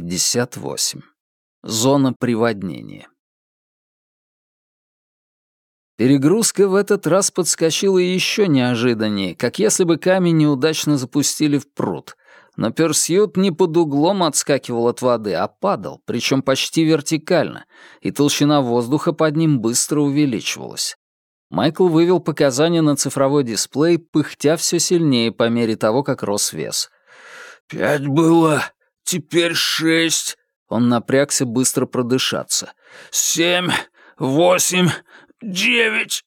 58. Зона приводнения. Перегрузка в этот раз подскочила еще неожиданнее, как если бы камень неудачно запустили в пруд. Но Персьют не под углом отскакивал от воды, а падал, причем почти вертикально, и толщина воздуха под ним быстро увеличивалась. Майкл вывел показания на цифровой дисплей, пыхтя все сильнее по мере того, как рос вес. «Пять было, теперь шесть». Он напрягся быстро продышаться. «Семь, восемь, девять!»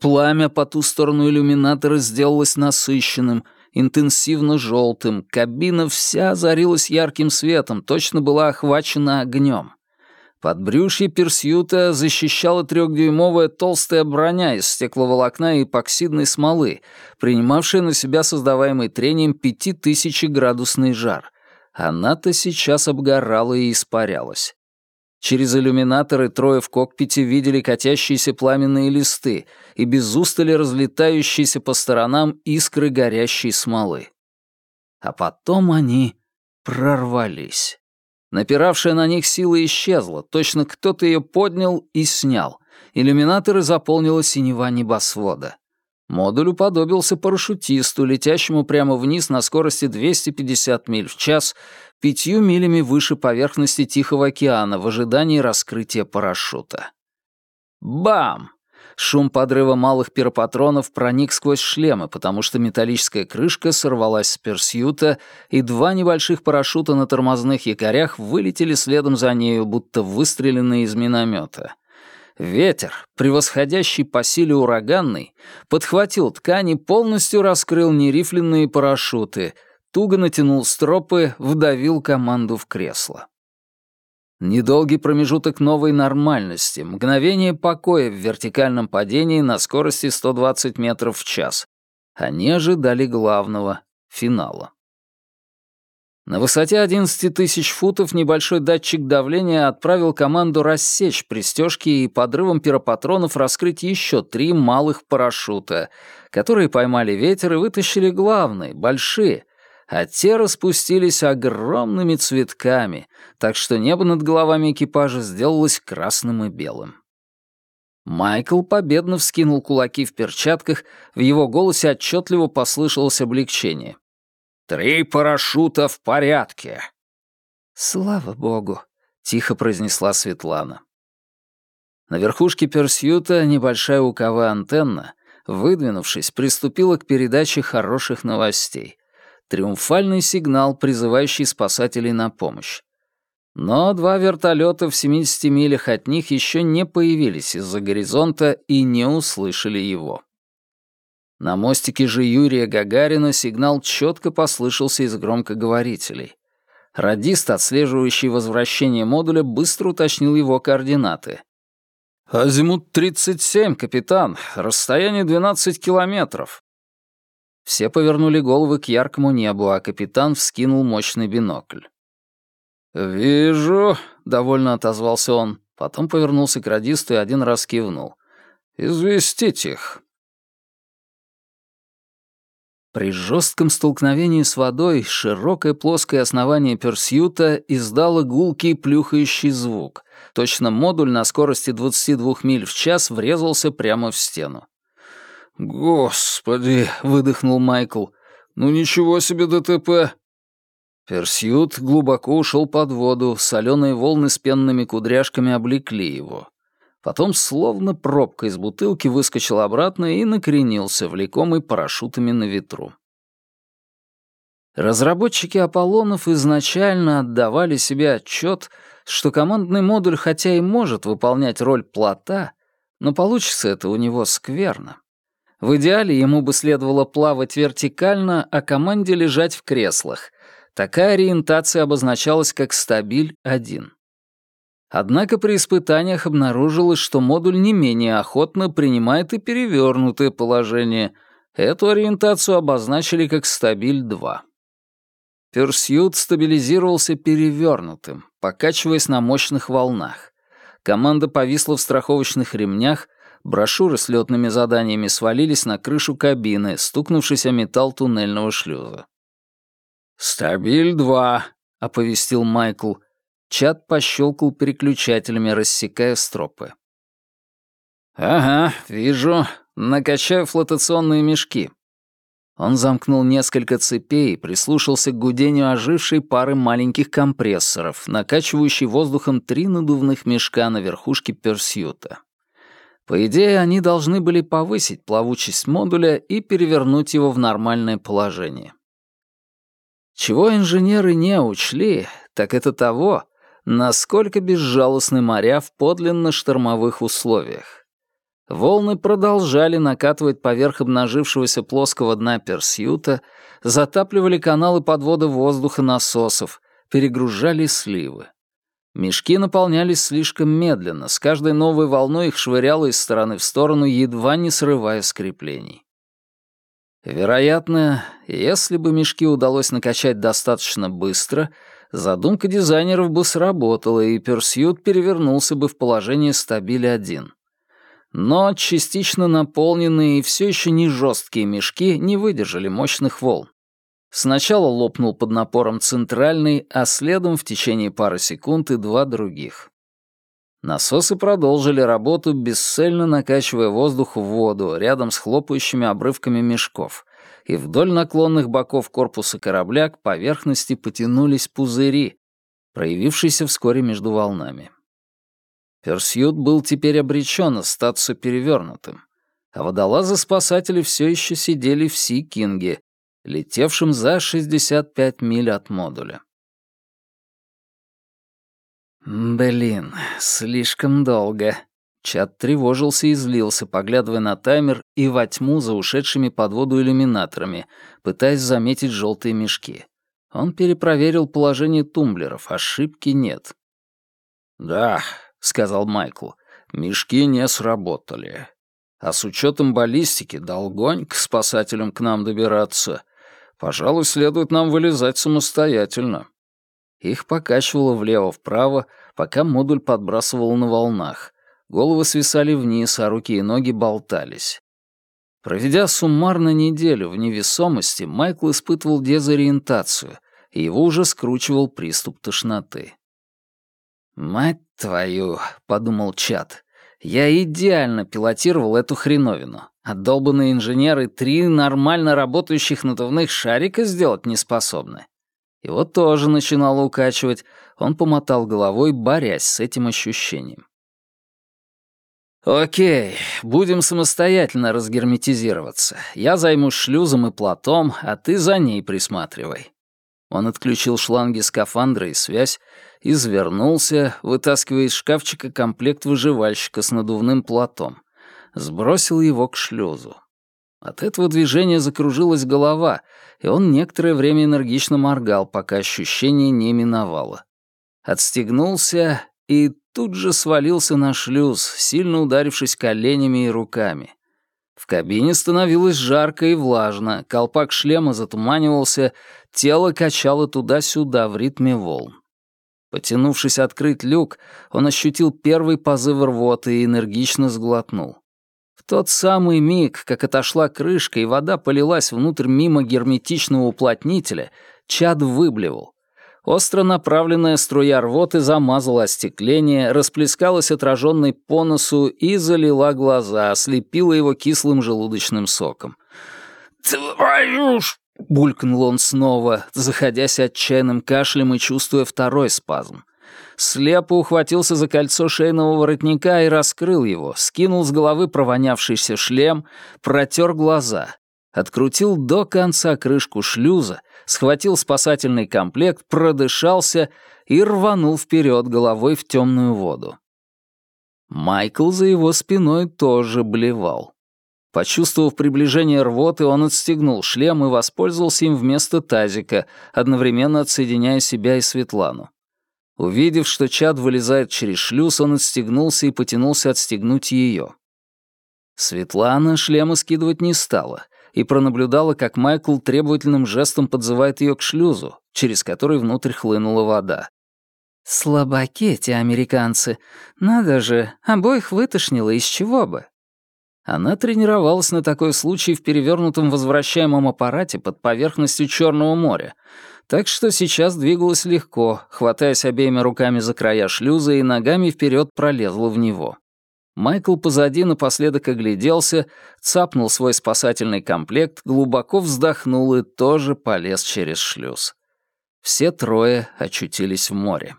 Пламя по ту сторону иллюминатора сделалось насыщенным, интенсивно желтым, кабина вся озарилась ярким светом, точно была охвачена огнем. Подбрюшье Персьюта защищала трехдюймовая толстая броня из стекловолокна и эпоксидной смолы, принимавшая на себя создаваемый трением пятитысячеградусный жар. Она-то сейчас обгорала и испарялась. Через иллюминаторы трое в кокпите видели катящиеся пламенные листы и без устали разлетающиеся по сторонам искры горящей смолы. А потом они прорвались. Напиравшая на них сила исчезла, точно кто-то ее поднял и снял. Иллюминаторы заполнила синева небосвода. Модуль уподобился парашютисту, летящему прямо вниз на скорости 250 миль в час, пятью милями выше поверхности Тихого океана в ожидании раскрытия парашюта. Бам! Шум подрыва малых пиропатронов проник сквозь шлемы, потому что металлическая крышка сорвалась с персьюта, и два небольших парашюта на тормозных якорях вылетели следом за нею, будто выстреленные из миномета. Ветер, превосходящий по силе ураганный, подхватил ткани, полностью раскрыл нерифленные парашюты, туго натянул стропы, вдавил команду в кресло. Недолгий промежуток новой нормальности, мгновение покоя в вертикальном падении на скорости 120 метров в час. Они ожидали главного — финала. На высоте 11 тысяч футов небольшой датчик давления отправил команду рассечь пристежки и подрывом пиропатронов раскрыть еще три малых парашюта, которые поймали ветер и вытащили главные, большие, а те распустились огромными цветками, так что небо над головами экипажа сделалось красным и белым. Майкл победно вскинул кулаки в перчатках, в его голосе отчетливо послышалось облегчение. «Три парашюта в порядке!» «Слава богу!» — тихо произнесла Светлана. На верхушке Персьюта небольшая уковая антенна, выдвинувшись, приступила к передаче хороших новостей. Триумфальный сигнал, призывающий спасателей на помощь. Но два вертолета в 70 милях от них еще не появились из-за горизонта и не услышали его. На мостике же Юрия Гагарина сигнал четко послышался из громкоговорителей. Радист, отслеживающий возвращение модуля, быстро уточнил его координаты. «Азимут 37, капитан. Расстояние 12 километров». Все повернули головы к яркому небу, а капитан вскинул мощный бинокль. «Вижу», — довольно отозвался он. Потом повернулся к радисту и один раз кивнул. «Известить их. При жестком столкновении с водой широкое плоское основание Персьюта издало гулкий плюхающий звук. Точно модуль на скорости 22 миль в час врезался прямо в стену. «Господи!» — выдохнул Майкл. «Ну ничего себе ДТП!» Персьют глубоко ушел под воду, соленые волны с пенными кудряшками облекли его. Потом словно пробка из бутылки выскочил обратно и накренился, влекомый парашютами на ветру. Разработчики Аполлонов изначально отдавали себе отчет, что командный модуль хотя и может выполнять роль плота, но получится это у него скверно. В идеале ему бы следовало плавать вертикально, а команде лежать в креслах. Такая ориентация обозначалась как «стабиль-1». Однако при испытаниях обнаружилось, что модуль не менее охотно принимает и перевернутое положение. Эту ориентацию обозначили как «стабиль-2». Персьют стабилизировался перевернутым, покачиваясь на мощных волнах. Команда повисла в страховочных ремнях, брошюры с летными заданиями свалились на крышу кабины, стукнувшись о металл туннельного шлюза. «Стабиль-2», — оповестил Майкл, Чат пощелкал переключателями, рассекая стропы. «Ага, вижу. Накачаю флотационные мешки». Он замкнул несколько цепей и прислушался к гудению ожившей пары маленьких компрессоров, накачивающей воздухом три надувных мешка на верхушке персьюта. По идее, они должны были повысить плавучесть модуля и перевернуть его в нормальное положение. Чего инженеры не учли, так это того, насколько безжалостны моря в подлинно штормовых условиях. Волны продолжали накатывать поверх обнажившегося плоского дна Персьюта, затапливали каналы подвода воздуха насосов, перегружали сливы. Мешки наполнялись слишком медленно, с каждой новой волной их швыряло из стороны в сторону, едва не срывая скреплений. Вероятно, если бы мешки удалось накачать достаточно быстро, задумка дизайнеров бы сработала, и Персьют перевернулся бы в положение стабиль-1. Но частично наполненные и все еще не жесткие мешки не выдержали мощных волн. Сначала лопнул под напором центральный, а следом в течение пары секунд и два других. Насосы продолжили работу, бесцельно накачивая воздух в воду рядом с хлопающими обрывками мешков, и вдоль наклонных боков корпуса корабля к поверхности потянулись пузыри, проявившиеся вскоре между волнами. Персьют был теперь обречен остаться перевернутым, а водолазы-спасатели все еще сидели в Си-Кинге, летевшим за 65 миль от модуля. Блин, слишком долго. Чат тревожился и злился, поглядывая на таймер и во тьму за ушедшими под воду иллюминаторами, пытаясь заметить желтые мешки. Он перепроверил положение тумблеров, ошибки нет. «Да», — сказал Майкл, — «мешки не сработали. А с учетом баллистики долгонь к спасателям к нам добираться. Пожалуй, следует нам вылезать самостоятельно». Их покачивало влево-вправо, пока модуль подбрасывал на волнах. Головы свисали вниз, а руки и ноги болтались. Проведя суммарно неделю в невесомости, Майкл испытывал дезориентацию, и его уже скручивал приступ тошноты. «Мать твою», — подумал Чат, — «я идеально пилотировал эту хреновину. А долбанные инженеры три нормально работающих надувных шарика сделать не способны. Его тоже начинало укачивать, он помотал головой, борясь с этим ощущением. «Окей, будем самостоятельно разгерметизироваться. Я займусь шлюзом и платом, а ты за ней присматривай». Он отключил шланги скафандра и связь, извернулся, вытаскивая из шкафчика комплект выживальщика с надувным платом сбросил его к шлюзу. От этого движения закружилась голова, и он некоторое время энергично моргал, пока ощущение не миновало. Отстегнулся и тут же свалился на шлюз, сильно ударившись коленями и руками. В кабине становилось жарко и влажно, колпак шлема затуманивался, тело качало туда-сюда в ритме волн. Потянувшись открыть люк, он ощутил первый позыв рвоты и энергично сглотнул тот самый миг, как отошла крышка и вода полилась внутрь мимо герметичного уплотнителя, чад выблевал. Остро направленная струя рвоты замазала остекление, расплескалась отраженной по носу и залила глаза, ослепила его кислым желудочным соком. «Твою ж!» — булькнул он снова, заходясь отчаянным кашлем и чувствуя второй спазм слепо ухватился за кольцо шейного воротника и раскрыл его, скинул с головы провонявшийся шлем, протер глаза, открутил до конца крышку шлюза, схватил спасательный комплект, продышался и рванул вперед головой в темную воду. Майкл за его спиной тоже блевал. Почувствовав приближение рвоты, он отстегнул шлем и воспользовался им вместо тазика, одновременно отсоединяя себя и Светлану. Увидев, что Чад вылезает через шлюз, он отстегнулся и потянулся отстегнуть ее. Светлана шлема скидывать не стала и пронаблюдала, как Майкл требовательным жестом подзывает ее к шлюзу, через который внутрь хлынула вода. «Слабаки эти американцы. Надо же, обоих вытошнило, из чего бы?» Она тренировалась на такой случай в перевернутом возвращаемом аппарате под поверхностью Черного моря, Так что сейчас двигалась легко, хватаясь обеими руками за края шлюза и ногами вперед пролезла в него. Майкл позади напоследок огляделся, цапнул свой спасательный комплект, глубоко вздохнул и тоже полез через шлюз. Все трое очутились в море.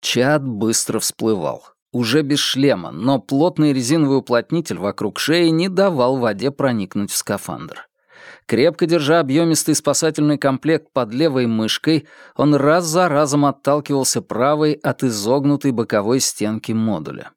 Чад быстро всплывал. Уже без шлема, но плотный резиновый уплотнитель вокруг шеи не давал воде проникнуть в скафандр. Крепко держа объемистый спасательный комплект под левой мышкой, он раз за разом отталкивался правой от изогнутой боковой стенки модуля.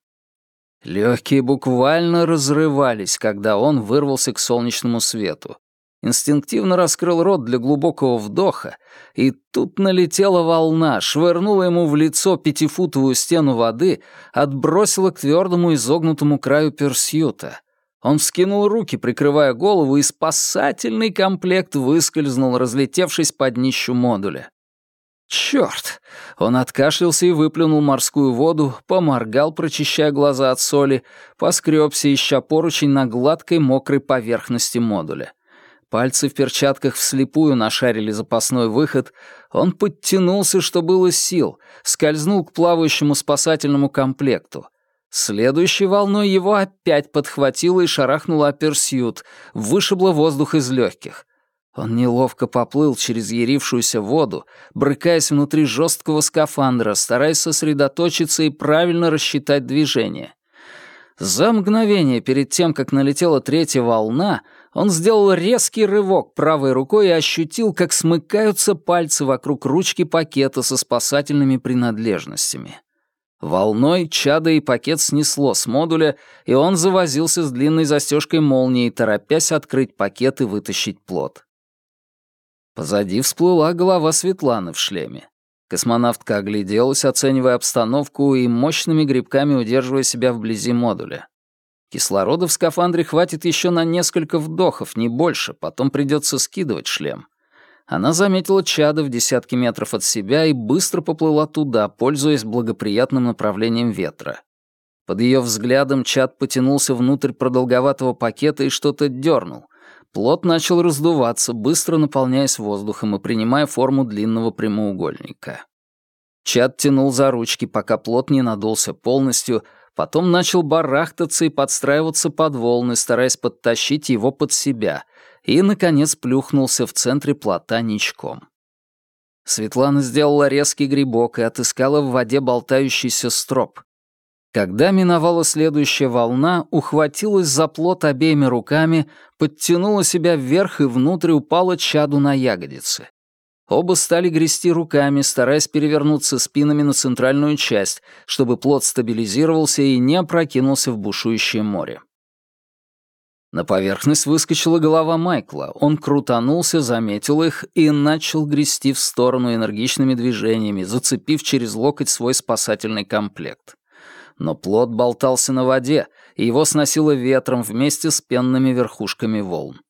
Легкие буквально разрывались, когда он вырвался к солнечному свету. Инстинктивно раскрыл рот для глубокого вдоха, и тут налетела волна, швырнула ему в лицо пятифутовую стену воды, отбросила к твердому изогнутому краю персьюта — он вскинул руки, прикрывая голову, и спасательный комплект выскользнул, разлетевшись под днищу модуля. Чёрт! Он откашлялся и выплюнул морскую воду, поморгал, прочищая глаза от соли, поскребся, ища поручень на гладкой мокрой поверхности модуля. Пальцы в перчатках вслепую нашарили запасной выход. Он подтянулся, что было сил, скользнул к плавающему спасательному комплекту — Следующей волной его опять подхватило и шарахнуло оперсьют, вышибло воздух из легких. Он неловко поплыл через ярившуюся воду, брыкаясь внутри жесткого скафандра, стараясь сосредоточиться и правильно рассчитать движение. За мгновение перед тем, как налетела третья волна, он сделал резкий рывок правой рукой и ощутил, как смыкаются пальцы вокруг ручки пакета со спасательными принадлежностями. Волной чада и пакет снесло с модуля, и он завозился с длинной застежкой молнии, торопясь открыть пакет и вытащить плод. Позади всплыла голова Светланы в шлеме. Космонавтка огляделась, оценивая обстановку и мощными грибками удерживая себя вблизи модуля. Кислорода в скафандре хватит еще на несколько вдохов, не больше, потом придется скидывать шлем. Она заметила чада в десятки метров от себя и быстро поплыла туда, пользуясь благоприятным направлением ветра. Под ее взглядом чад потянулся внутрь продолговатого пакета и что-то дернул. Плот начал раздуваться, быстро наполняясь воздухом и принимая форму длинного прямоугольника. Чад тянул за ручки, пока плот не надулся полностью, потом начал барахтаться и подстраиваться под волны, стараясь подтащить его под себя, и, наконец, плюхнулся в центре плота ничком. Светлана сделала резкий грибок и отыскала в воде болтающийся строп. Когда миновала следующая волна, ухватилась за плот обеими руками, подтянула себя вверх и внутрь упала чаду на ягодицы. Оба стали грести руками, стараясь перевернуться спинами на центральную часть, чтобы плот стабилизировался и не опрокинулся в бушующее море. На поверхность выскочила голова Майкла. Он крутанулся, заметил их и начал грести в сторону энергичными движениями, зацепив через локоть свой спасательный комплект. Но плод болтался на воде, и его сносило ветром вместе с пенными верхушками волн.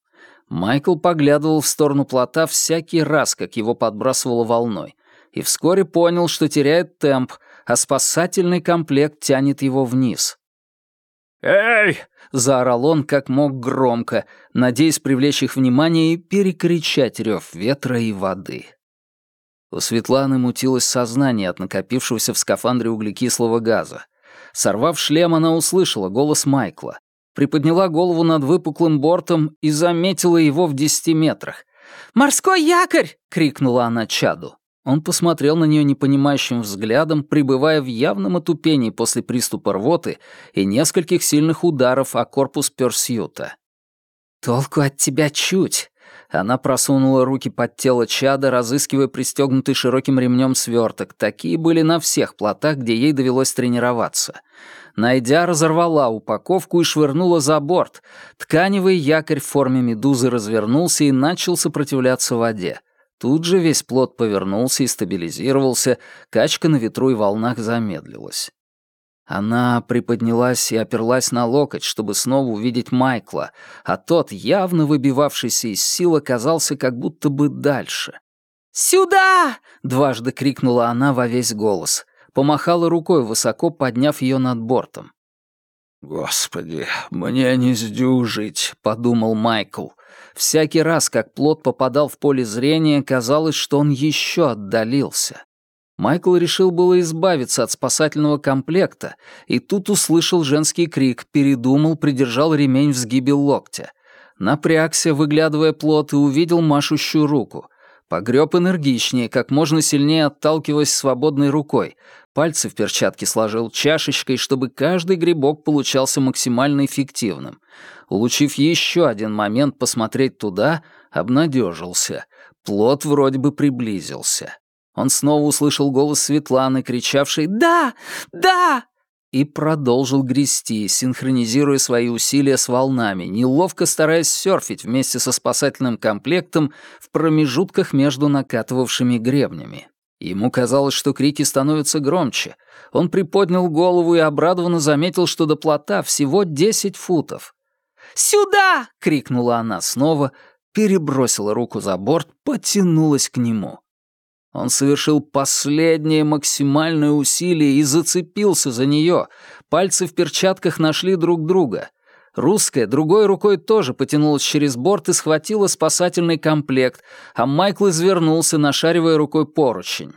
Майкл поглядывал в сторону плота всякий раз, как его подбрасывало волной, и вскоре понял, что теряет темп, а спасательный комплект тянет его вниз. «Эй, — заорал он как мог громко, надеясь привлечь их внимание и перекричать рев ветра и воды. У Светланы мутилось сознание от накопившегося в скафандре углекислого газа. Сорвав шлем, она услышала голос Майкла, приподняла голову над выпуклым бортом и заметила его в десяти метрах. «Морской якорь!» — крикнула она Чаду. Он посмотрел на нее непонимающим взглядом, пребывая в явном отупении после приступа рвоты и нескольких сильных ударов о корпус Персьюта. «Толку от тебя чуть!» Она просунула руки под тело чада, разыскивая пристегнутый широким ремнем сверток. Такие были на всех плотах, где ей довелось тренироваться. Найдя, разорвала упаковку и швырнула за борт. Тканевый якорь в форме медузы развернулся и начал сопротивляться воде. Тут же весь плод повернулся и стабилизировался, качка на ветру и волнах замедлилась. Она приподнялась и оперлась на локоть, чтобы снова увидеть Майкла, а тот, явно выбивавшийся из сил, оказался как будто бы дальше. «Сюда!» — дважды крикнула она во весь голос. Помахала рукой, высоко подняв ее над бортом. «Господи, мне не сдюжить», — подумал Майкл. Всякий раз, как плод попадал в поле зрения, казалось, что он еще отдалился. Майкл решил было избавиться от спасательного комплекта, и тут услышал женский крик, передумал, придержал ремень в сгибе локтя. Напрягся, выглядывая плод, и увидел машущую руку. Погреб энергичнее, как можно сильнее отталкиваясь свободной рукой. Пальцы в перчатке сложил чашечкой, чтобы каждый грибок получался максимально эффективным. Улучив еще один момент посмотреть туда, обнадежился. Плод вроде бы приблизился. Он снова услышал голос Светланы, кричавшей «Да! Да!» и продолжил грести, синхронизируя свои усилия с волнами, неловко стараясь серфить вместе со спасательным комплектом в промежутках между накатывавшими гребнями. Ему казалось, что крики становятся громче. Он приподнял голову и обрадованно заметил, что до плота всего 10 футов. «Сюда!» — крикнула она снова, перебросила руку за борт, потянулась к нему. Он совершил последнее максимальное усилие и зацепился за нее. Пальцы в перчатках нашли друг друга. Русская другой рукой тоже потянулась через борт и схватила спасательный комплект, а Майкл извернулся, нашаривая рукой поручень.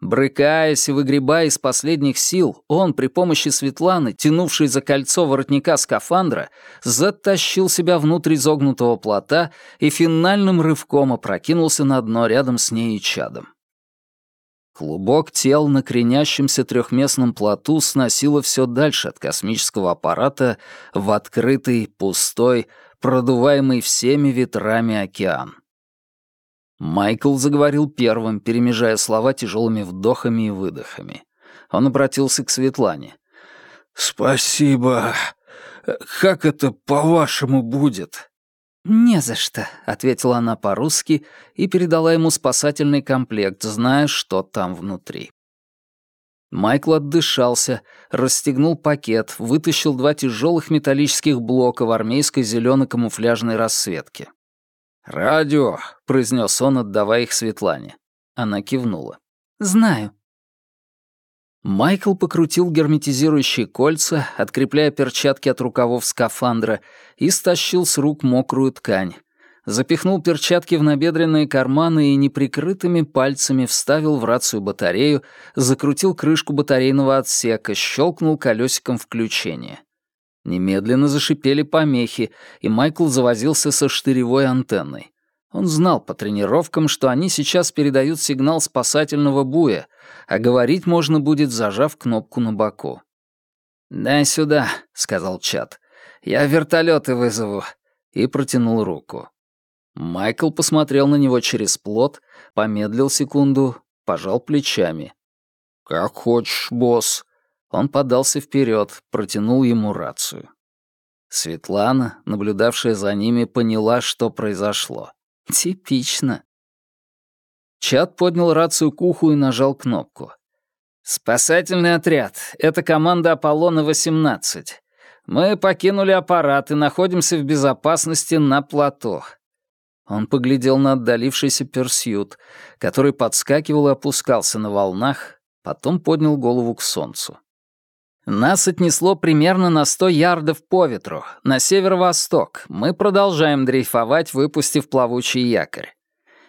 Брыкаясь и выгребая из последних сил, он при помощи Светланы, тянувшей за кольцо воротника скафандра, затащил себя внутрь изогнутого плота и финальным рывком опрокинулся на дно рядом с ней и чадом. Клубок тел на кренящемся трехместном плоту сносило все дальше от космического аппарата в открытый, пустой, продуваемый всеми ветрами океан. Майкл заговорил первым, перемежая слова тяжелыми вдохами и выдохами. Он обратился к Светлане. «Спасибо. Как это, по-вашему, будет?» «Не за что», — ответила она по-русски и передала ему спасательный комплект, зная, что там внутри. Майкл отдышался, расстегнул пакет, вытащил два тяжелых металлических блока в армейской зеленой камуфляжной расцветке. «Радио», — произнес он, отдавая их Светлане. Она кивнула. «Знаю». Майкл покрутил герметизирующие кольца, открепляя перчатки от рукавов скафандра, и стащил с рук мокрую ткань. Запихнул перчатки в набедренные карманы и неприкрытыми пальцами вставил в рацию батарею, закрутил крышку батарейного отсека, щелкнул колесиком включения. Немедленно зашипели помехи, и Майкл завозился со штыревой антенной. Он знал по тренировкам, что они сейчас передают сигнал спасательного буя, а говорить можно будет, зажав кнопку на боку. «Дай сюда», — сказал Чат. «Я вертолеты вызову». И протянул руку. Майкл посмотрел на него через плот, помедлил секунду, пожал плечами. «Как хочешь, босс». Он подался вперед, протянул ему рацию. Светлана, наблюдавшая за ними, поняла, что произошло. Типично. Чат поднял рацию к уху и нажал кнопку. «Спасательный отряд. Это команда Аполлона-18. Мы покинули аппарат и находимся в безопасности на плато». Он поглядел на отдалившийся персьют, который подскакивал и опускался на волнах, потом поднял голову к солнцу. Нас отнесло примерно на 100 ярдов по ветру, на северо-восток. Мы продолжаем дрейфовать, выпустив плавучий якорь.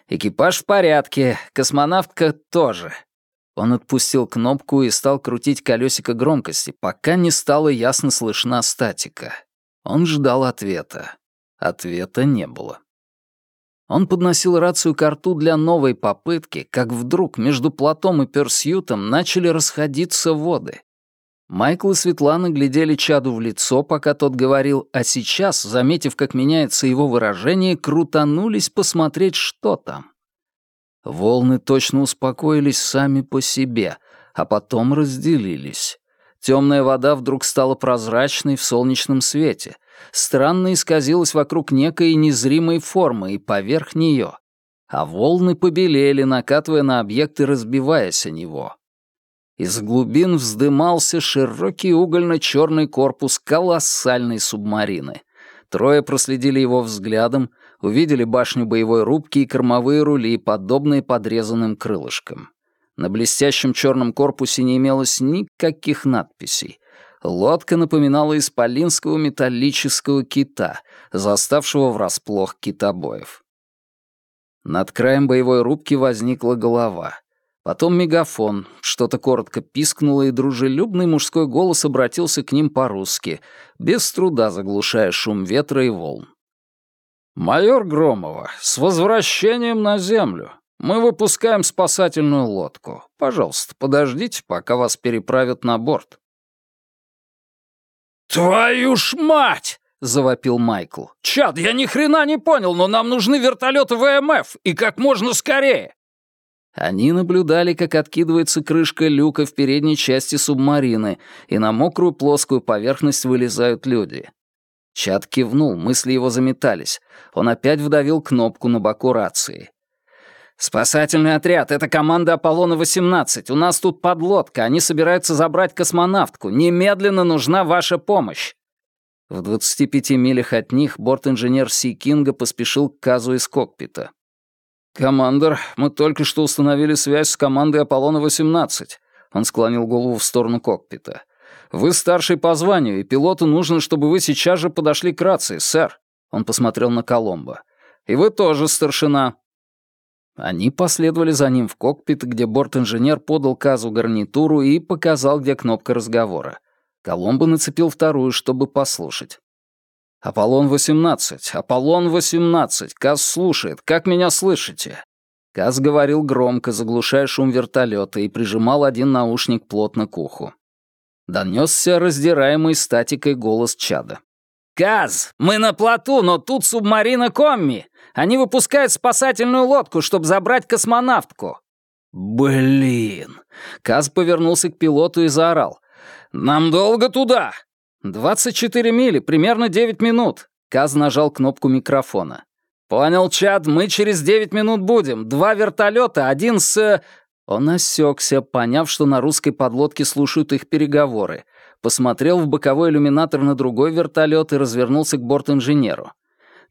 Экипаж в порядке, космонавтка тоже. Он отпустил кнопку и стал крутить колесико громкости, пока не стало ясно слышна статика. Он ждал ответа. Ответа не было. Он подносил рацию к рту для новой попытки, как вдруг между Платом и Персьютом начали расходиться воды. Майкл и Светлана глядели Чаду в лицо, пока тот говорил, а сейчас, заметив, как меняется его выражение, крутанулись посмотреть, что там. Волны точно успокоились сами по себе, а потом разделились. Темная вода вдруг стала прозрачной в солнечном свете, странно исказилась вокруг некой незримой формы и поверх нее, а волны побелели, накатывая на объект и разбиваясь о него. Из глубин вздымался широкий угольно-черный корпус колоссальной субмарины. Трое проследили его взглядом, увидели башню боевой рубки и кормовые рули, подобные подрезанным крылышкам. На блестящем черном корпусе не имелось никаких надписей. Лодка напоминала исполинского металлического кита, заставшего врасплох китобоев. Над краем боевой рубки возникла голова. Потом мегафон, что-то коротко пискнуло, и дружелюбный мужской голос обратился к ним по-русски, без труда заглушая шум ветра и волн. «Майор Громова, с возвращением на Землю! Мы выпускаем спасательную лодку. Пожалуйста, подождите, пока вас переправят на борт». «Твою ж мать!» — завопил Майкл. «Чад, я ни хрена не понял, но нам нужны вертолеты ВМФ, и как можно скорее!» Они наблюдали, как откидывается крышка люка в передней части субмарины, и на мокрую плоскую поверхность вылезают люди. Чад кивнул, мысли его заметались. Он опять вдавил кнопку на боку рации. «Спасательный отряд, это команда Аполлона-18. У нас тут подлодка, они собираются забрать космонавтку. Немедленно нужна ваша помощь!» В 25 милях от них борт-инженер Си Кинга поспешил к Казу из кокпита. «Командор, мы только что установили связь с командой Аполлона-18». Он склонил голову в сторону кокпита. «Вы старший по званию, и пилоту нужно, чтобы вы сейчас же подошли к рации, сэр». Он посмотрел на Коломбо. «И вы тоже старшина. Они последовали за ним в кокпит, где борт-инженер подал Казу гарнитуру и показал, где кнопка разговора. Коломбо нацепил вторую, чтобы послушать. «Аполлон-18! Аполлон-18! Каз слушает! Как меня слышите?» Каз говорил громко, заглушая шум вертолета, и прижимал один наушник плотно к уху. Донесся раздираемый статикой голос Чада. «Каз, мы на плоту, но тут субмарина Комми. Они выпускают спасательную лодку, чтобы забрать космонавтку». «Блин!» Каз повернулся к пилоту и заорал. «Нам долго туда?» «Двадцать четыре мили, примерно девять минут». Каз нажал кнопку микрофона. «Понял, Чад, мы через девять минут будем. Два вертолета, один с...» Он осекся, поняв, что на русской подлодке слушают их переговоры посмотрел в боковой иллюминатор на другой вертолет и развернулся к борт-инженеру.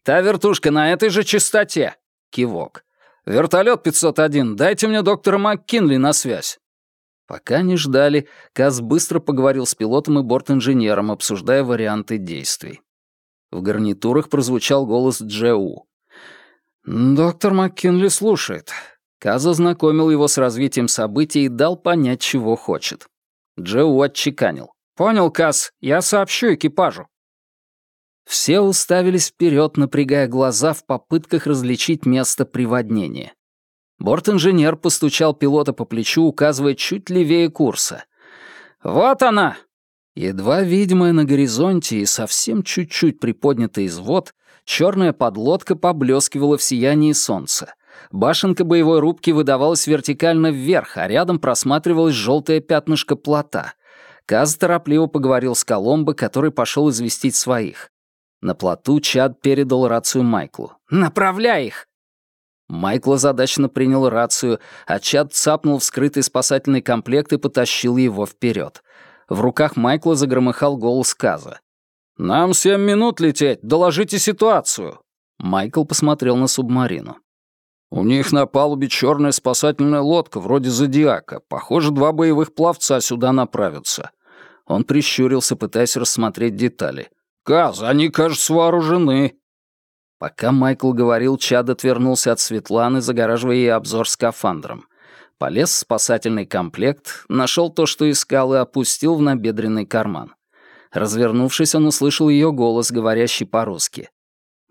«Та вертушка на этой же частоте!» Кивок. «Вертолет 501, дайте мне доктора МакКинли на связь». Пока не ждали, Каз быстро поговорил с пилотом и борт-инженером, обсуждая варианты действий. В гарнитурах прозвучал голос Джеу. «Доктор МакКинли слушает». Каз ознакомил его с развитием событий и дал понять, чего хочет. Джеу отчеканил. «Понял, Касс, я сообщу экипажу». Все уставились вперед, напрягая глаза в попытках различить место приводнения. Борт-инженер постучал пилота по плечу, указывая чуть левее курса. «Вот она!» Едва видимая на горизонте и совсем чуть-чуть приподнятый из вод, черная подлодка поблескивала в сиянии солнца. Башенка боевой рубки выдавалась вертикально вверх, а рядом просматривалось желтое пятнышко плота. Каз торопливо поговорил с Коломбо, который пошел известить своих. На плоту Чад передал рацию Майклу. «Направляй их!» Майкл озадаченно принял рацию, а Чад цапнул вскрытый спасательный комплект и потащил его вперед. В руках Майкла загромыхал голос Каза. «Нам семь минут лететь, доложите ситуацию!» Майкл посмотрел на субмарину. «У них на палубе черная спасательная лодка, вроде «Зодиака». Похоже, два боевых пловца сюда направятся. Он прищурился, пытаясь рассмотреть детали. «Каз, они, кажется, вооружены». Пока Майкл говорил, Чад отвернулся от Светланы, загораживая ей обзор скафандром. Полез в спасательный комплект, нашел то, что искал, и опустил в набедренный карман. Развернувшись, он услышал ее голос, говорящий по-русски.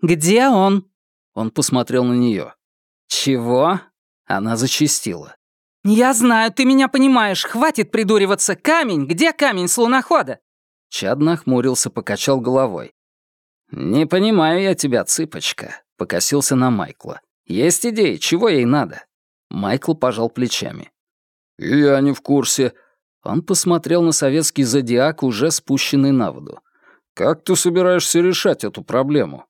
«Где он?» Он посмотрел на нее. «Чего?» Она зачистила. «Я знаю, ты меня понимаешь. Хватит придуриваться. Камень! Где камень с лунохода?» Чад нахмурился, покачал головой. «Не понимаю я тебя, цыпочка», — покосился на Майкла. «Есть идеи, чего ей надо?» Майкл пожал плечами. «Я не в курсе». Он посмотрел на советский зодиак, уже спущенный на воду. «Как ты собираешься решать эту проблему?»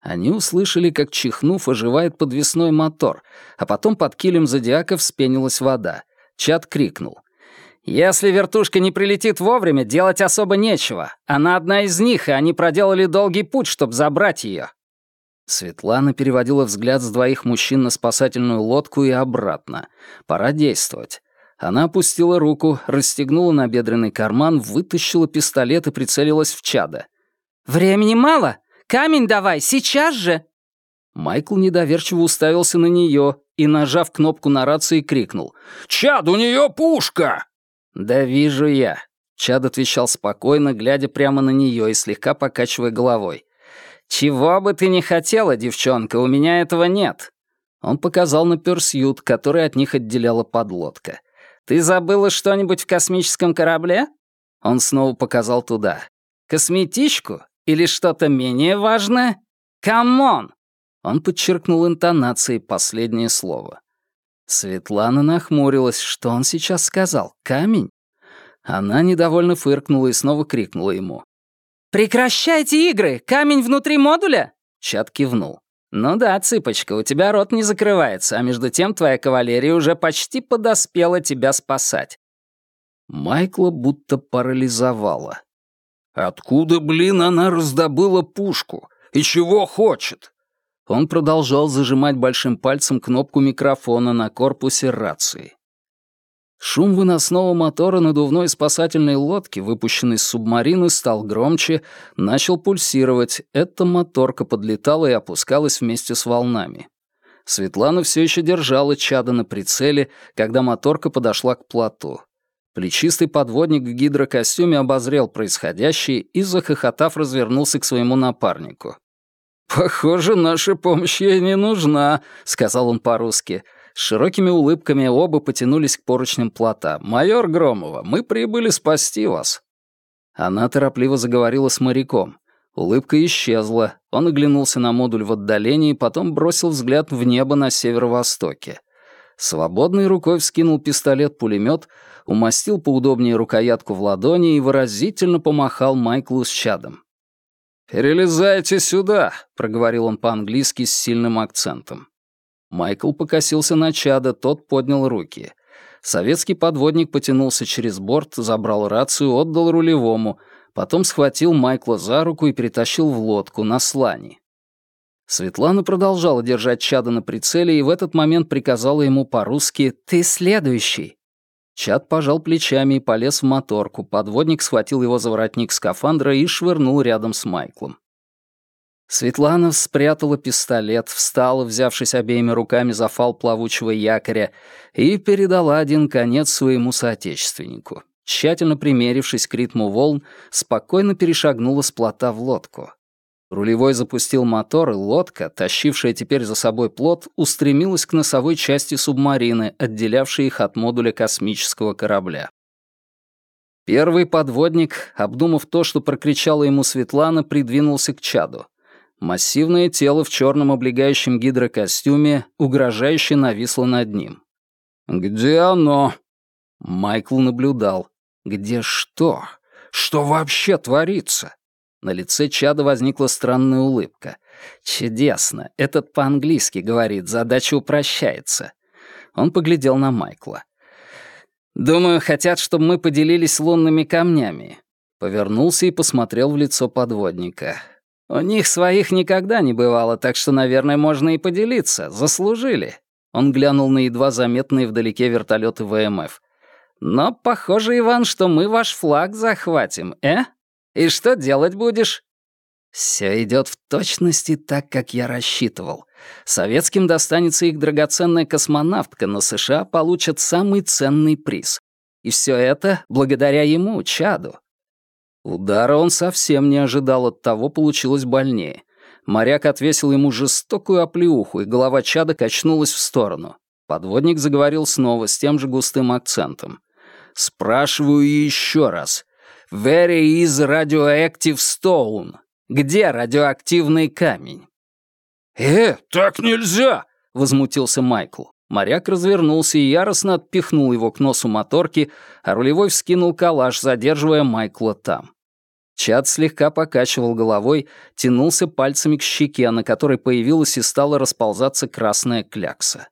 Они услышали, как, чихнув, оживает подвесной мотор, а потом под килем зодиака вспенилась вода. Чат крикнул. «Если вертушка не прилетит вовремя, делать особо нечего. Она одна из них, и они проделали долгий путь, чтобы забрать ее». Светлана переводила взгляд с двоих мужчин на спасательную лодку и обратно. Пора действовать. Она опустила руку, расстегнула набедренный карман, вытащила пистолет и прицелилась в чада. «Времени мало! Камень давай, сейчас же!» Майкл недоверчиво уставился на нее и, нажав кнопку на рации, крикнул. «Чад, у нее пушка!» «Да вижу я», — Чад отвечал спокойно, глядя прямо на нее и слегка покачивая головой. «Чего бы ты ни хотела, девчонка, у меня этого нет». Он показал на Персьют, который от них отделяла подлодка. «Ты забыла что-нибудь в космическом корабле?» Он снова показал туда. «Косметичку? Или что-то менее важное? Come on!» Он подчеркнул интонацией последнее слово. Светлана нахмурилась. Что он сейчас сказал? Камень? Она недовольно фыркнула и снова крикнула ему. «Прекращайте игры! Камень внутри модуля?» Чат кивнул. «Ну да, цыпочка, у тебя рот не закрывается, а между тем твоя кавалерия уже почти подоспела тебя спасать». Майкла будто парализовала. «Откуда, блин, она раздобыла пушку? И чего хочет?» Он продолжал зажимать большим пальцем кнопку микрофона на корпусе рации. Шум выносного мотора надувной спасательной лодки, выпущенной с субмарины, стал громче, начал пульсировать. Эта моторка подлетала и опускалась вместе с волнами. Светлана все еще держала чада на прицеле, когда моторка подошла к плоту. Плечистый подводник в гидрокостюме обозрел происходящее и, захохотав, развернулся к своему напарнику. «Похоже, наша помощь ей не нужна», — сказал он по-русски. С широкими улыбками оба потянулись к поручням плота. «Майор Громова, мы прибыли спасти вас». Она торопливо заговорила с моряком. Улыбка исчезла. Он оглянулся на модуль в отдалении, потом бросил взгляд в небо на северо-востоке. Свободной рукой вскинул пистолет-пулемет, умастил поудобнее рукоятку в ладони и выразительно помахал Майклу с чадом. «Перелезайте сюда», — проговорил он по-английски с сильным акцентом. Майкл покосился на чада, тот поднял руки. Советский подводник потянулся через борт, забрал рацию, отдал рулевому, потом схватил Майкла за руку и перетащил в лодку на слане. Светлана продолжала держать чада на прицеле и в этот момент приказала ему по-русски «Ты следующий». Чад пожал плечами и полез в моторку. Подводник схватил его за воротник скафандра и швырнул рядом с Майклом. Светлана спрятала пистолет, встала, взявшись обеими руками за фал плавучего якоря, и передала один конец своему соотечественнику. Тщательно примерившись к ритму волн, спокойно перешагнула с плота в лодку. Рулевой запустил мотор, и лодка, тащившая теперь за собой плот, устремилась к носовой части субмарины, отделявшей их от модуля космического корабля. Первый подводник, обдумав то, что прокричала ему Светлана, придвинулся к чаду. Массивное тело в черном облегающем гидрокостюме угрожающе нависло над ним. «Где оно?» Майкл наблюдал. «Где что? Что вообще творится?» На лице Чада возникла странная улыбка. «Чудесно. Этот по-английски говорит, задача упрощается». Он поглядел на Майкла. «Думаю, хотят, чтобы мы поделились лунными камнями». Повернулся и посмотрел в лицо подводника. «У них своих никогда не бывало, так что, наверное, можно и поделиться. Заслужили». Он глянул на едва заметные вдалеке вертолеты ВМФ. «Но похоже, Иван, что мы ваш флаг захватим, э?» И что делать будешь?» Все идет в точности так, как я рассчитывал. Советским достанется их драгоценная космонавтка, но США получат самый ценный приз. И все это благодаря ему, Чаду. Удара он совсем не ожидал, от того получилось больнее. Моряк отвесил ему жестокую оплеуху, и голова Чада качнулась в сторону. Подводник заговорил снова с тем же густым акцентом. «Спрашиваю еще раз. Where is radioactive stone? Где радиоактивный камень?» «Э, так нельзя!» — возмутился Майкл. Моряк развернулся и яростно отпихнул его к носу моторки, а рулевой вскинул калаш, задерживая Майкла там. Чад слегка покачивал головой, тянулся пальцами к щеке, на которой появилась и стала расползаться красная клякса.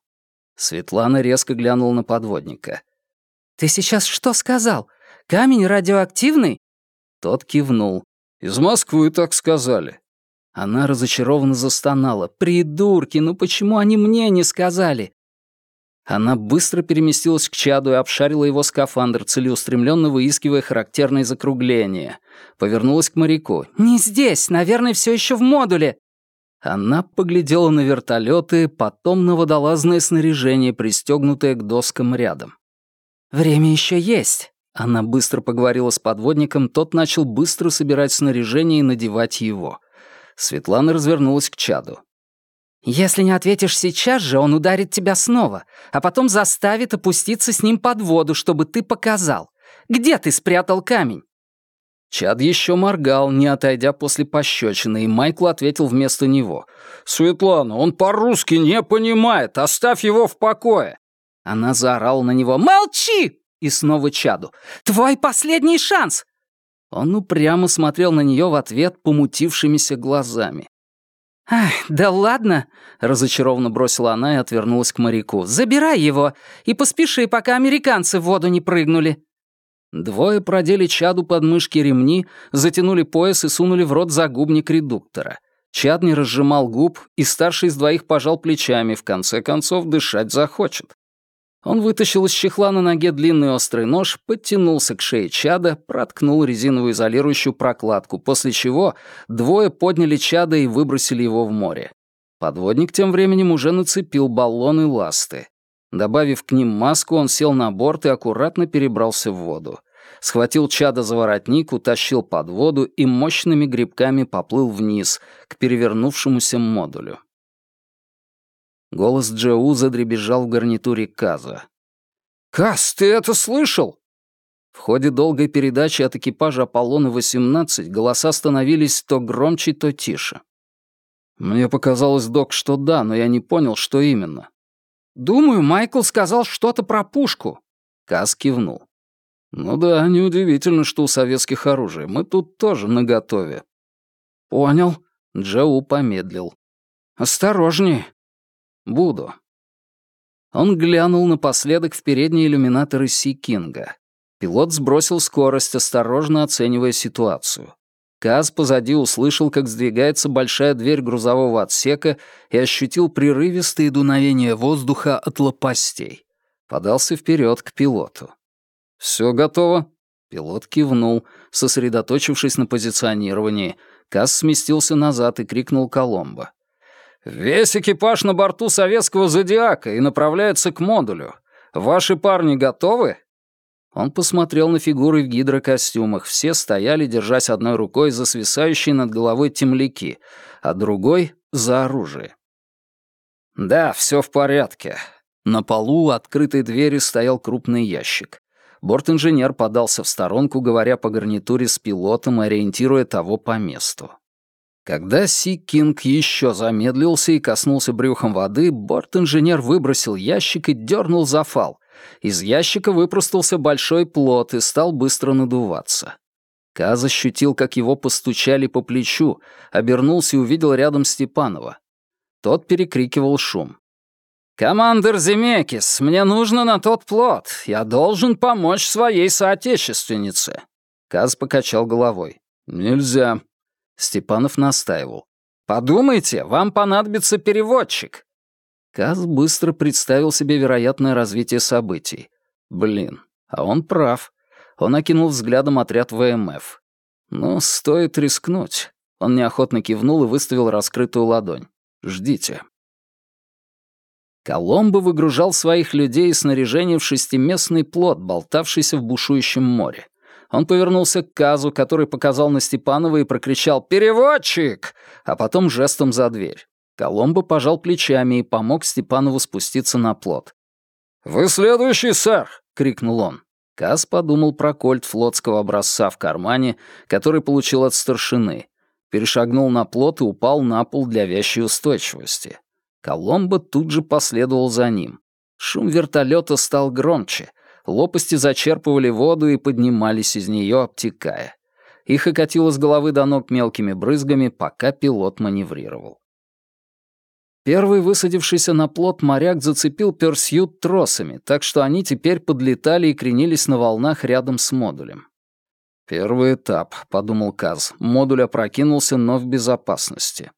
Светлана резко глянула на подводника. «Ты сейчас что сказал? Камень радиоактивный?» Тот кивнул. «Из Москвы так сказали». Она разочарованно застонала. «Придурки, ну почему они мне не сказали?» Она быстро переместилась к чаду и обшарила его скафандр, целеустремленно выискивая характерные закругления. Повернулась к моряку. «Не здесь, наверное, все еще в модуле». Она поглядела на вертолеты, потом на водолазное снаряжение, пристегнутое к доскам рядом. «Время еще есть». Она быстро поговорила с подводником, тот начал быстро собирать снаряжение и надевать его. Светлана развернулась к чаду. «Если не ответишь сейчас же, он ударит тебя снова, а потом заставит опуститься с ним под воду, чтобы ты показал. Где ты спрятал камень?» Чад еще моргал, не отойдя после пощечины, и Майкл ответил вместо него. «Светлана, он по-русски не понимает, оставь его в покое!» Она заорала на него «Молчи!» И снова Чаду. «Твой последний шанс!» Он упрямо смотрел на нее в ответ помутившимися глазами. «Ах, да ладно!» — разочарованно бросила она и отвернулась к моряку. «Забирай его и поспеши, пока американцы в воду не прыгнули». Двое продели чаду под мышки ремни, затянули пояс и сунули в рот загубник редуктора. Чад не разжимал губ, и старший из двоих пожал плечами, в конце концов дышать захочет. Он вытащил из чехла на ноге длинный острый нож, подтянулся к шее чада, проткнул резиновую изолирующую прокладку, после чего двое подняли чада и выбросили его в море. Подводник тем временем уже нацепил баллоны ласты. Добавив к ним маску, он сел на борт и аккуратно перебрался в воду. Схватил чада за воротник, утащил под воду и мощными грибками поплыл вниз, к перевернувшемуся модулю. Голос Джоу задребезжал в гарнитуре Каза. «Каз, ты это слышал?» В ходе долгой передачи от экипажа Аполлона-18 голоса становились то громче, то тише. Мне показалось, док, что да, но я не понял, что именно. «Думаю, Майкл сказал что-то про пушку». Каз кивнул. «Ну да, неудивительно, что у советских оружий. Мы тут тоже наготове». «Понял». Джоу помедлил. «Осторожнее. Буду». Он глянул напоследок в передние иллюминаторы Си Кинга. Пилот сбросил скорость, осторожно оценивая ситуацию. Каз позади услышал, как сдвигается большая дверь грузового отсека и ощутил прерывистые дуновения воздуха от лопастей. Подался вперед к пилоту. «Все готово?» Пилот кивнул, сосредоточившись на позиционировании. Каз сместился назад и крикнул Коломбо. «Весь экипаж на борту советского «Зодиака» и направляется к модулю. Ваши парни готовы?» Он посмотрел на фигуры в гидрокостюмах. Все стояли, держась одной рукой за свисающие над головой темляки, а другой — за оружие. «Да, все в порядке». На полу у открытой двери стоял крупный ящик. Борт-инженер подался в сторонку, говоря по гарнитуре с пилотом, ориентируя того по месту. Когда Си Кинг еще замедлился и коснулся брюхом воды, борт-инженер выбросил ящик и дернул за фал. Из ящика выпростался большой плот и стал быстро надуваться. Каз ощутил, как его постучали по плечу, обернулся и увидел рядом Степанова. Тот перекрикивал шум. «Командир Земекис, мне нужно на тот плот. Я должен помочь своей соотечественнице». Каз покачал головой. «Нельзя. Степанов настаивал. «Подумайте, вам понадобится переводчик». Каз быстро представил себе вероятное развитие событий. Блин, а он прав. Он окинул взглядом отряд ВМФ. «Ну, стоит рискнуть». Он неохотно кивнул и выставил раскрытую ладонь. «Ждите». Коломбо выгружал своих людей и снаряжение в шестиместный плот, болтавшийся в бушующем море. Он повернулся к Казу, который показал на Степанова и прокричал «Переводчик!», а потом жестом за дверь. Коломбо пожал плечами и помог Степанову спуститься на плот. «Вы следующий, сэр!» — крикнул он. Каз подумал про кольт флотского образца в кармане, который получил от старшины. Перешагнул на плот и упал на пол для вящей устойчивости. Коломбо тут же последовал за ним. Шум вертолета стал громче — лопасти зачерпывали воду и поднимались из нее, обтекая. Их окатило с головы до ног мелкими брызгами, пока пилот маневрировал. Первый высадившийся на плот моряк зацепил персьют тросами, так что они теперь подлетали и кренились на волнах рядом с модулем. «Первый этап», — подумал Каз. Модуль опрокинулся, но в безопасности.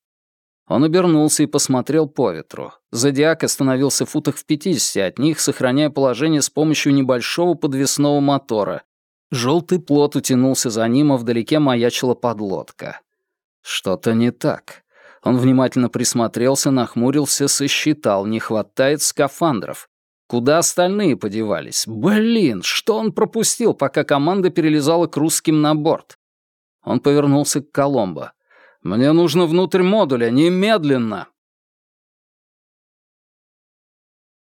Он обернулся и посмотрел по ветру. Зодиак остановился в футах в 50 от них, сохраняя положение с помощью небольшого подвесного мотора. Желтый плот утянулся за ним, а вдалеке маячила подлодка. Что-то не так. Он внимательно присмотрелся, нахмурился, сосчитал, не хватает скафандров. Куда остальные подевались? Блин, что он пропустил, пока команда перелезала к русским на борт? Он повернулся к Коломбо. «Мне нужно внутрь модуля, немедленно!»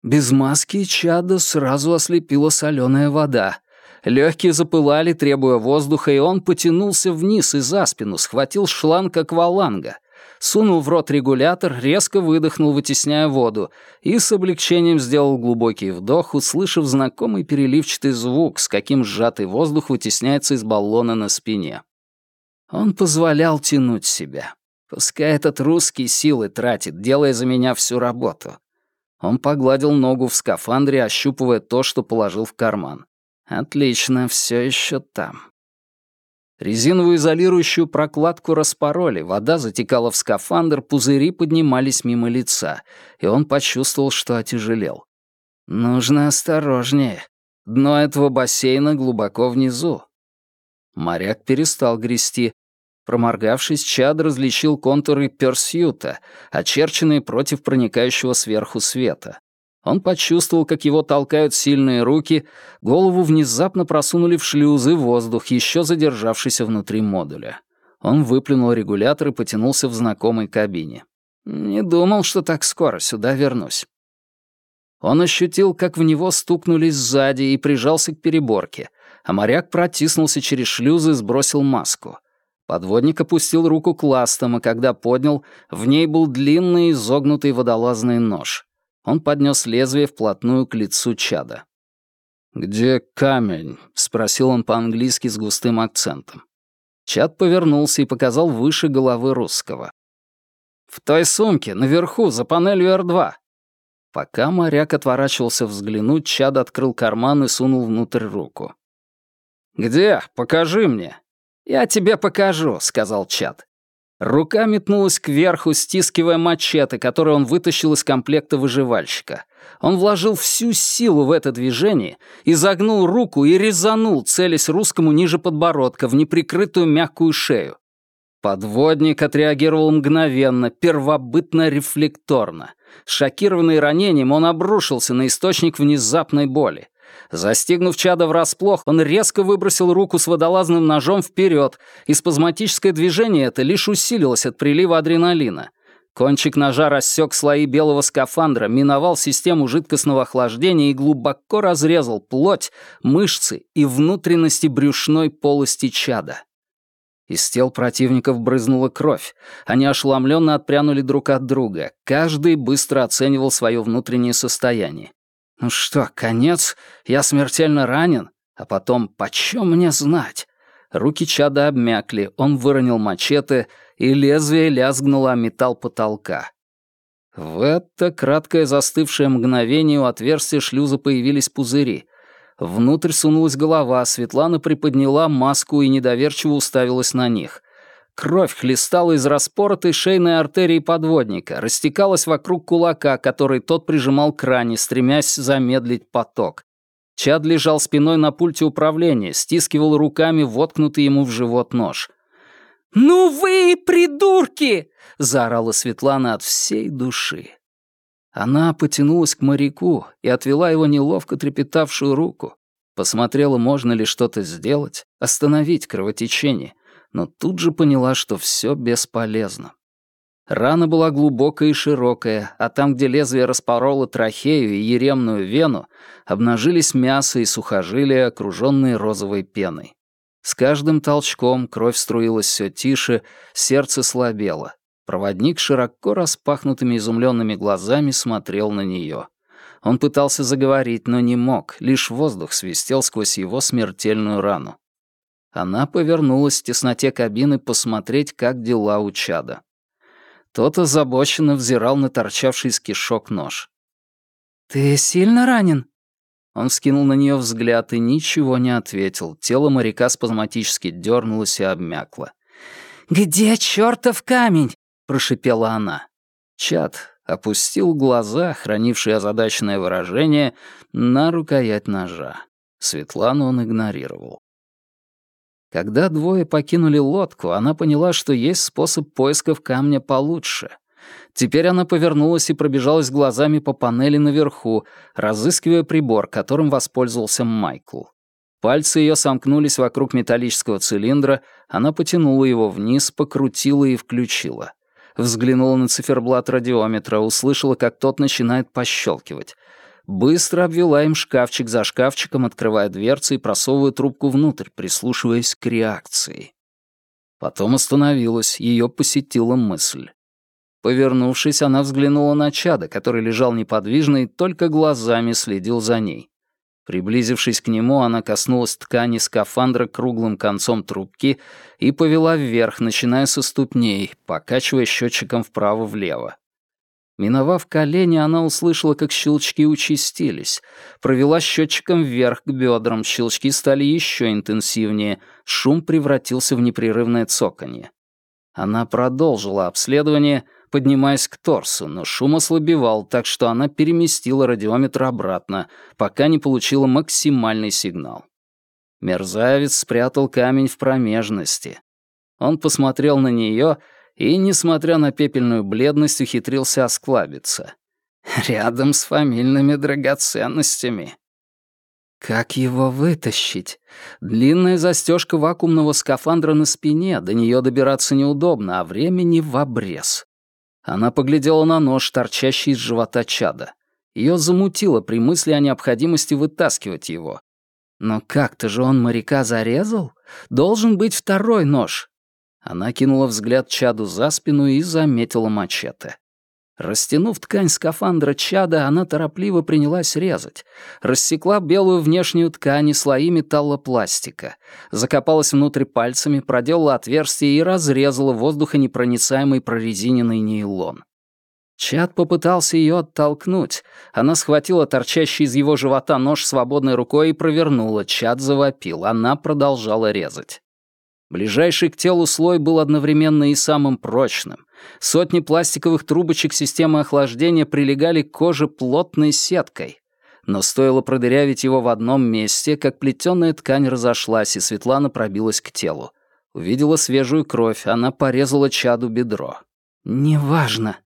Без маски чада сразу ослепила соленая вода. Легкие запылали, требуя воздуха, и он потянулся вниз и за спину, схватил шланг акваланга — сунул в рот регулятор, резко выдохнул, вытесняя воду, и с облегчением сделал глубокий вдох, услышав знакомый переливчатый звук, с каким сжатый воздух вытесняется из баллона на спине. Он позволял тянуть себя. Пускай этот русский силы тратит, делая за меня всю работу. Он погладил ногу в скафандре, ощупывая то, что положил в карман. Отлично, все еще там. Резиновую изолирующую прокладку распороли, вода затекала в скафандр, пузыри поднимались мимо лица, и он почувствовал, что отяжелел. «Нужно осторожнее. Дно этого бассейна глубоко внизу». Моряк перестал грести. Проморгавшись, Чад различил контуры персьюта, очерченные против проникающего сверху света. Он почувствовал, как его толкают сильные руки, голову внезапно просунули в шлюзы воздух, еще задержавшийся внутри модуля. Он выплюнул регулятор и потянулся в знакомой кабине. Не думал, что так скоро сюда вернусь. Он ощутил, как в него стукнулись сзади и прижался к переборке, а моряк протиснулся через шлюзы и сбросил маску. Подводник опустил руку к ластам, и когда поднял, в ней был длинный изогнутый водолазный нож. Он поднес лезвие вплотную к лицу чада. «Где камень?» — спросил он по-английски с густым акцентом. Чад повернулся и показал выше головы русского. «В той сумке, наверху, за панелью Р-2». Пока моряк отворачивался взглянуть, Чад открыл карман и сунул внутрь руку. «Где? Покажи мне». «Я тебе покажу», — сказал Чад. Рука метнулась кверху, стискивая мачете, которое он вытащил из комплекта выживальщика. Он вложил всю силу в это движение, изогнул руку и резанул, целясь русскому ниже подбородка, в неприкрытую мягкую шею. Подводник отреагировал мгновенно, первобытно-рефлекторно. Шокированный ранением, он обрушился на источник внезапной боли. Застигнув чада врасплох, он резко выбросил руку с водолазным ножом вперед, и спазматическое движение это лишь усилилось от прилива адреналина. Кончик ножа рассек слои белого скафандра, миновал систему жидкостного охлаждения и глубоко разрезал плоть, мышцы и внутренности брюшной полости чада. Из тел противников брызнула кровь. Они ошеломленно отпрянули друг от друга. Каждый быстро оценивал свое внутреннее состояние. Ну что, конец? Я смертельно ранен? А потом, почем мне знать? Руки чада обмякли, он выронил мачете, и лезвие лязгнуло о металл потолка. В это краткое застывшее мгновение у отверстия шлюза появились пузыри. Внутрь сунулась голова, Светлана приподняла маску и недоверчиво уставилась на них. Кровь хлестала из распоротой шейной артерии подводника, растекалась вокруг кулака, который тот прижимал к ране, стремясь замедлить поток. Чад лежал спиной на пульте управления, стискивал руками воткнутый ему в живот нож. «Ну вы придурки!» — заорала Светлана от всей души. Она потянулась к моряку и отвела его неловко трепетавшую руку. Посмотрела, можно ли что-то сделать, остановить кровотечение но тут же поняла, что все бесполезно. Рана была глубокая и широкая, а там, где лезвие распороло трахею и еремную вену, обнажились мясо и сухожилия, окруженные розовой пеной. С каждым толчком кровь струилась все тише, сердце слабело. Проводник широко распахнутыми изумленными глазами смотрел на нее. Он пытался заговорить, но не мог, лишь воздух свистел сквозь его смертельную рану. Она повернулась в тесноте кабины посмотреть, как дела у чада. Тот озабоченно взирал на торчавший из кишок нож. «Ты сильно ранен?» Он вскинул на нее взгляд и ничего не ответил. Тело моряка спазматически дернулось и обмякло. «Где чертов камень?» — прошипела она. Чад опустил глаза, хранившие озадаченное выражение, на рукоять ножа. Светлану он игнорировал. Когда двое покинули лодку, она поняла, что есть способ поисков камня получше. Теперь она повернулась и пробежалась глазами по панели наверху, разыскивая прибор, которым воспользовался Майкл. Пальцы ее сомкнулись вокруг металлического цилиндра, она потянула его вниз, покрутила и включила. Взглянула на циферблат радиометра, услышала, как тот начинает пощелкивать. Быстро обвела им шкафчик за шкафчиком, открывая дверцы и просовывая трубку внутрь, прислушиваясь к реакции. Потом остановилась, ее посетила мысль. Повернувшись, она взглянула на чада, который лежал неподвижно и только глазами следил за ней. Приблизившись к нему, она коснулась ткани скафандра круглым концом трубки и повела вверх, начиная со ступней, покачивая счетчиком вправо-влево. Миновав колени, она услышала, как щелчки участились. Провела счетчиком вверх к бедрам, щелчки стали еще интенсивнее, шум превратился в непрерывное цоканье. Она продолжила обследование, поднимаясь к торсу, но шум ослабевал, так что она переместила радиометр обратно, пока не получила максимальный сигнал. Мерзавец спрятал камень в промежности. Он посмотрел на нее и, несмотря на пепельную бледность, ухитрился осклабиться. Рядом с фамильными драгоценностями. Как его вытащить? Длинная застежка вакуумного скафандра на спине, до нее добираться неудобно, а времени в обрез. Она поглядела на нож, торчащий из живота чада. Ее замутило при мысли о необходимости вытаскивать его. Но как-то же он моряка зарезал? Должен быть второй нож. Она кинула взгляд чаду за спину и заметила мачете. Растянув ткань скафандра чада, она торопливо принялась резать. Рассекла белую внешнюю ткань и слои металлопластика. Закопалась внутрь пальцами, проделала отверстие и разрезала воздухонепроницаемый прорезиненный нейлон. Чад попытался ее оттолкнуть. Она схватила торчащий из его живота нож свободной рукой и провернула. Чад завопил. Она продолжала резать. Ближайший к телу слой был одновременно и самым прочным. Сотни пластиковых трубочек системы охлаждения прилегали к коже плотной сеткой. Но стоило продырявить его в одном месте, как плетёная ткань разошлась, и Светлана пробилась к телу. Увидела свежую кровь, она порезала чаду бедро. «Неважно»,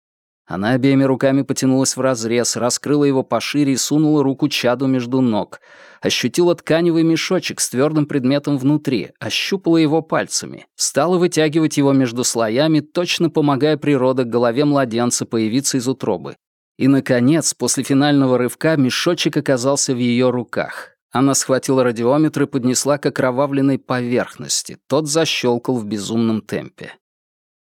она обеими руками потянулась в разрез, раскрыла его пошире и сунула руку чаду между ног. Ощутила тканевый мешочек с твердым предметом внутри, ощупала его пальцами. Стала вытягивать его между слоями, точно помогая природе голове младенца появиться из утробы. И, наконец, после финального рывка мешочек оказался в ее руках. Она схватила радиометр и поднесла к окровавленной поверхности. Тот защелкал в безумном темпе.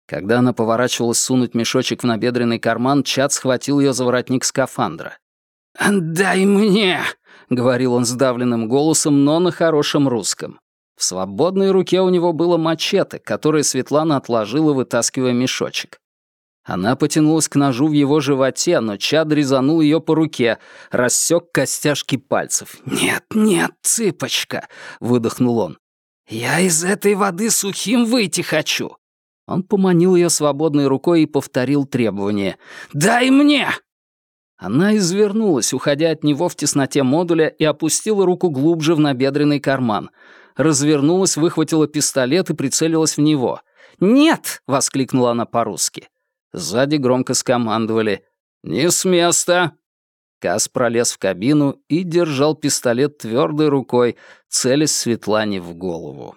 Когда она поворачивалась сунуть мешочек в набедренный карман, Чад схватил ее за воротник скафандра. «Дай мне!» — говорил он сдавленным голосом, но на хорошем русском. В свободной руке у него было мачете, которое Светлана отложила, вытаскивая мешочек. Она потянулась к ножу в его животе, но Чад резанул ее по руке, рассек костяшки пальцев. «Нет, нет, цыпочка!» — выдохнул он. «Я из этой воды сухим выйти хочу!» Он поманил ее свободной рукой и повторил требование. «Дай мне!» Она извернулась, уходя от него в тесноте модуля, и опустила руку глубже в набедренный карман. Развернулась, выхватила пистолет и прицелилась в него. «Нет!» — воскликнула она по-русски. Сзади громко скомандовали. «Не с места!» Кас пролез в кабину и держал пистолет твердой рукой, целясь Светлане в голову.